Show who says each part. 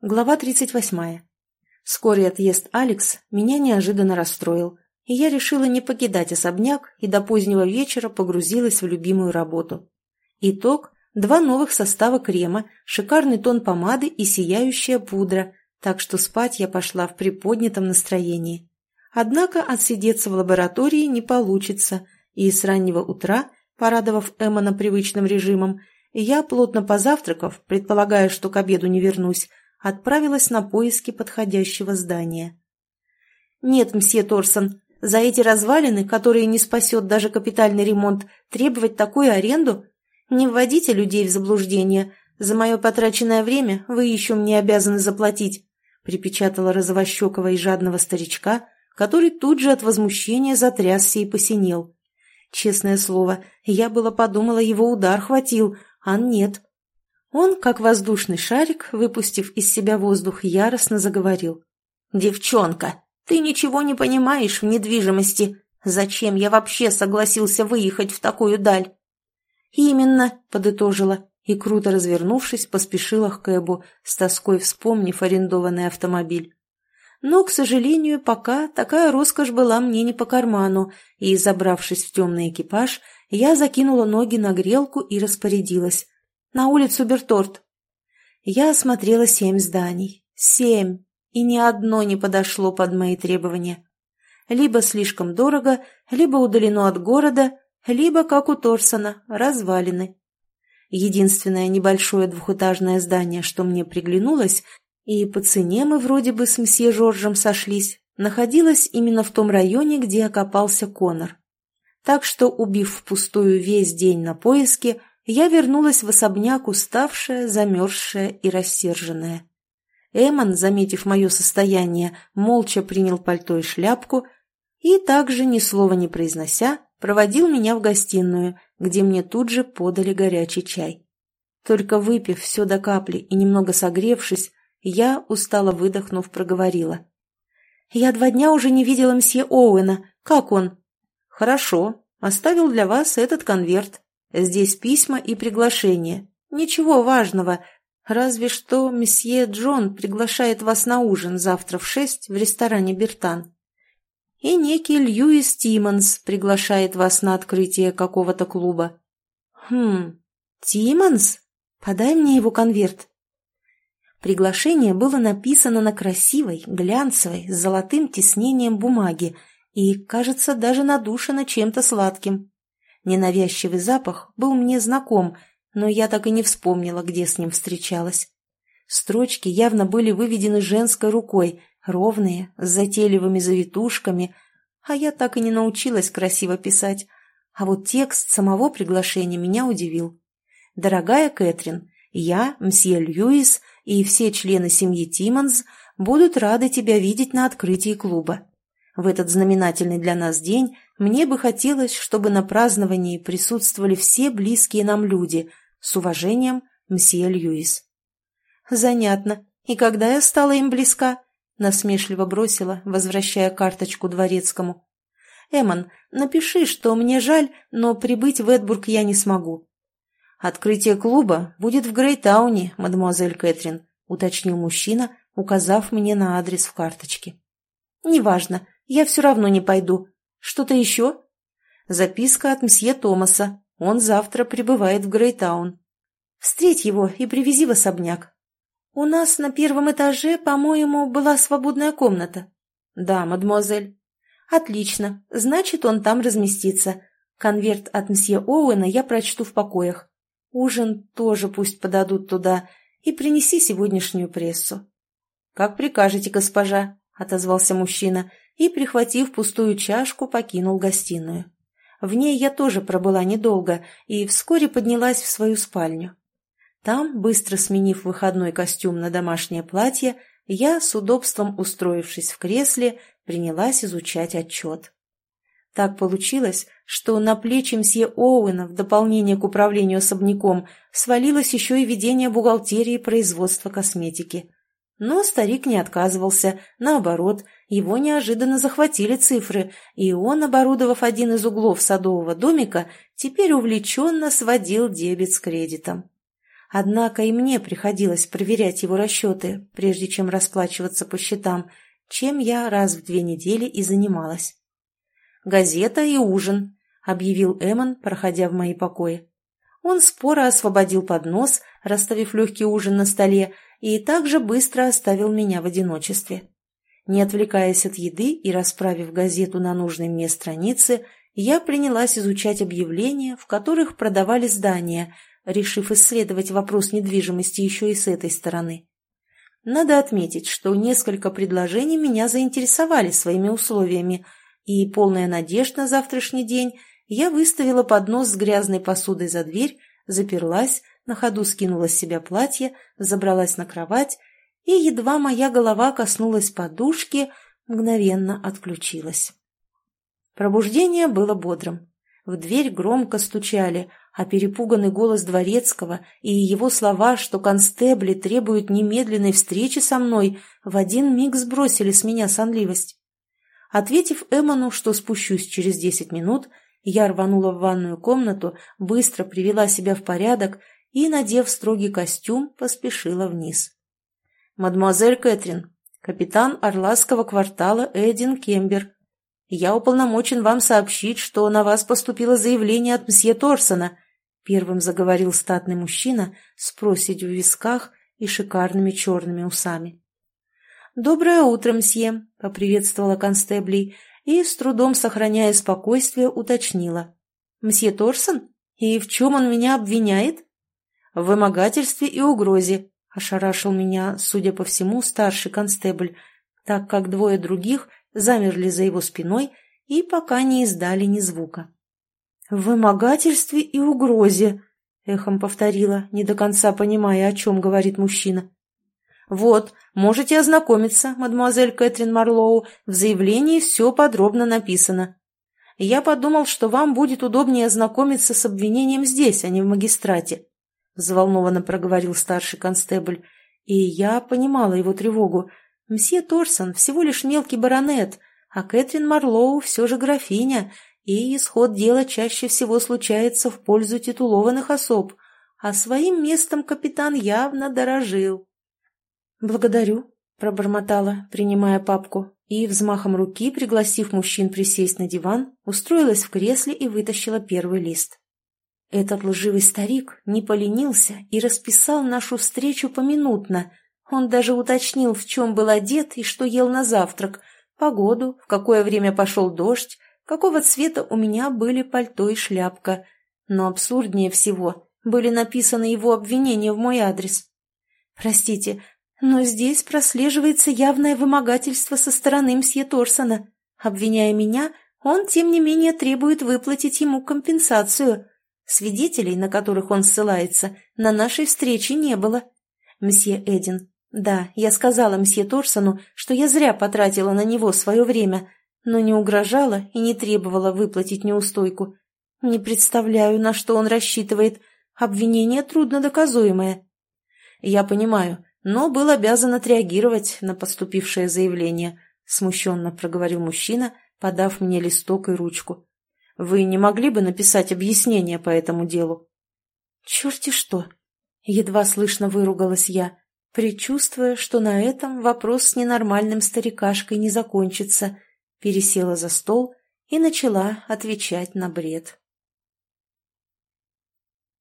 Speaker 1: Глава 38. Скорый отъезд Алекс меня неожиданно расстроил, и я решила не покидать особняк и до позднего вечера погрузилась в любимую работу. Итог – два новых состава крема, шикарный тон помады и сияющая пудра, так что спать я пошла в приподнятом настроении. Однако отсидеться в лаборатории не получится, и с раннего утра, порадовав Эммона привычным режимом, я, плотно позавтракав, предполагая, что к обеду не вернусь, отправилась на поиски подходящего здания. «Нет, мсье Торсон, за эти развалины, которые не спасет даже капитальный ремонт, требовать такую аренду? Не вводите людей в заблуждение. За мое потраченное время вы еще мне обязаны заплатить», припечатала розовощекого и жадного старичка, который тут же от возмущения затрясся и посинел. Честное слово, я было подумала, его удар хватил, а нет. Он, как воздушный шарик, выпустив из себя воздух, яростно заговорил. «Девчонка, ты ничего не понимаешь в недвижимости. Зачем я вообще согласился выехать в такую даль?» «Именно», — подытожила, и, круто развернувшись, поспешила к Кэбу, с тоской вспомнив арендованный автомобиль. Но, к сожалению, пока такая роскошь была мне не по карману, и, забравшись в темный экипаж, я закинула ноги на грелку и распорядилась. На улицу Берторт. Я осмотрела семь зданий. Семь. И ни одно не подошло под мои требования. Либо слишком дорого, либо удалено от города, либо, как у Торсона, развалины. Единственное небольшое двухэтажное здание, что мне приглянулось, и по цене мы вроде бы с мсье Жоржем сошлись, находилось именно в том районе, где окопался Конор. Так что, убив впустую весь день на поиске, я вернулась в особняк уставшая, замерзшая и рассерженная. Эмон, заметив мое состояние, молча принял пальто и шляпку и также, ни слова не произнося, проводил меня в гостиную, где мне тут же подали горячий чай. Только выпив все до капли и немного согревшись, я, устало выдохнув, проговорила. «Я два дня уже не видела мсье Оуэна. Как он?» «Хорошо. Оставил для вас этот конверт. Здесь письма и приглашения. Ничего важного, разве что месье Джон приглашает вас на ужин завтра в шесть в ресторане «Бертан». И некий Льюис Тиммонс приглашает вас на открытие какого-то клуба. Хм, Тиммонс? Подай мне его конверт. Приглашение было написано на красивой, глянцевой, с золотым тиснением бумаги и, кажется, даже надушено чем-то сладким. Ненавязчивый запах был мне знаком, но я так и не вспомнила, где с ним встречалась. Строчки явно были выведены женской рукой, ровные, с затейливыми завитушками, а я так и не научилась красиво писать. А вот текст самого приглашения меня удивил. «Дорогая Кэтрин, я, мсье Льюис и все члены семьи Тиммонс будут рады тебя видеть на открытии клуба. В этот знаменательный для нас день мне бы хотелось, чтобы на праздновании присутствовали все близкие нам люди. С уважением, мсье Льюис. Занятно. И когда я стала им близка? Насмешливо бросила, возвращая карточку дворецкому. Эмон, напиши, что мне жаль, но прибыть в Эдбург я не смогу. Открытие клуба будет в Грейтауне, мадемуазель Кэтрин, уточнил мужчина, указав мне на адрес в карточке. Неважно, я все равно не пойду. Что-то еще? Записка от мсье Томаса. Он завтра прибывает в Грейтаун. Встреть его и привези в особняк. У нас на первом этаже, по-моему, была свободная комната. Да, мадемуазель. Отлично. Значит, он там разместится. Конверт от мсье Оуэна я прочту в покоях. Ужин тоже пусть подадут туда. И принеси сегодняшнюю прессу. Как прикажете, госпожа, отозвался мужчина и, прихватив пустую чашку, покинул гостиную. В ней я тоже пробыла недолго и вскоре поднялась в свою спальню. Там, быстро сменив выходной костюм на домашнее платье, я, с удобством устроившись в кресле, принялась изучать отчет. Так получилось, что на плечи мсье Оуэна в дополнение к управлению особняком свалилось еще и ведение бухгалтерии производства косметики. Но старик не отказывался, наоборот, его неожиданно захватили цифры, и он, оборудовав один из углов садового домика, теперь увлеченно сводил дебет с кредитом. Однако и мне приходилось проверять его расчеты, прежде чем расплачиваться по счетам, чем я раз в две недели и занималась. «Газета и ужин», — объявил Эммон, проходя в мои покои. Он споро освободил поднос, расставив легкий ужин на столе, и также быстро оставил меня в одиночестве. Не отвлекаясь от еды и расправив газету на нужной мне странице, я принялась изучать объявления, в которых продавали здания, решив исследовать вопрос недвижимости еще и с этой стороны. Надо отметить, что несколько предложений меня заинтересовали своими условиями, и, полная надежд на завтрашний день, я выставила поднос с грязной посудой за дверь, заперлась, на ходу скинула с себя платье, забралась на кровать, и едва моя голова коснулась подушки, мгновенно отключилась. Пробуждение было бодрым. В дверь громко стучали, а перепуганный голос Дворецкого и его слова, что констебли требуют немедленной встречи со мной, в один миг сбросили с меня сонливость. Ответив Эмону, что спущусь через десять минут, я рванула в ванную комнату, быстро привела себя в порядок и, надев строгий костюм, поспешила вниз. «Мадемуазель Кэтрин, капитан Орласского квартала Эдин Кембер, я уполномочен вам сообщить, что на вас поступило заявление от мсье Торсона», Первым заговорил статный мужчина с проседью в висках и шикарными черными усами. «Доброе утро, мсье!» — поприветствовала констеблей и, с трудом сохраняя спокойствие, уточнила. «Мсье Торсон? И в чем он меня обвиняет?» «В вымогательстве и угрозе», — ошарашил меня, судя по всему, старший констебль, так как двое других замерли за его спиной и пока не издали ни звука. «В вымогательстве и угрозе», — эхом повторила, не до конца понимая, о чем говорит мужчина. «Вот, можете ознакомиться, мадемуазель Кэтрин Марлоу, в заявлении все подробно написано. Я подумал, что вам будет удобнее ознакомиться с обвинением здесь, а не в магистрате», — взволнованно проговорил старший констебль, и я понимала его тревогу. Мсье Торсон всего лишь мелкий баронет, а Кэтрин Марлоу все же графиня, и исход дела чаще всего случается в пользу титулованных особ, а своим местом капитан явно дорожил. «Благодарю», — пробормотала, принимая папку, и, взмахом руки, пригласив мужчин присесть на диван, устроилась в кресле и вытащила первый лист. Этот лживый старик не поленился и расписал нашу встречу поминутно. Он даже уточнил, в чем был одет и что ел на завтрак, погоду, в какое время пошел дождь, какого цвета у меня были пальто и шляпка. Но абсурднее всего были написаны его обвинения в мой адрес. Простите, но здесь прослеживается явное вымогательство со стороны мсье Торсона. Обвиняя меня, он, тем не менее, требует выплатить ему компенсацию. Свидетелей, на которых он ссылается, на нашей встрече не было. Мсье Эдин, да, я сказала мсье Торсону, что я зря потратила на него свое время, но не угрожала и не требовала выплатить неустойку. Не представляю, на что он рассчитывает. Обвинение труднодоказуемое. Я понимаю, но был обязан отреагировать на поступившее заявление, смущенно проговорил мужчина, подав мне листок и ручку. Вы не могли бы написать объяснение по этому делу? Черти что! Едва слышно выругалась я, предчувствуя, что на этом вопрос с ненормальным старикашкой не закончится — пересела за стол и начала отвечать на бред.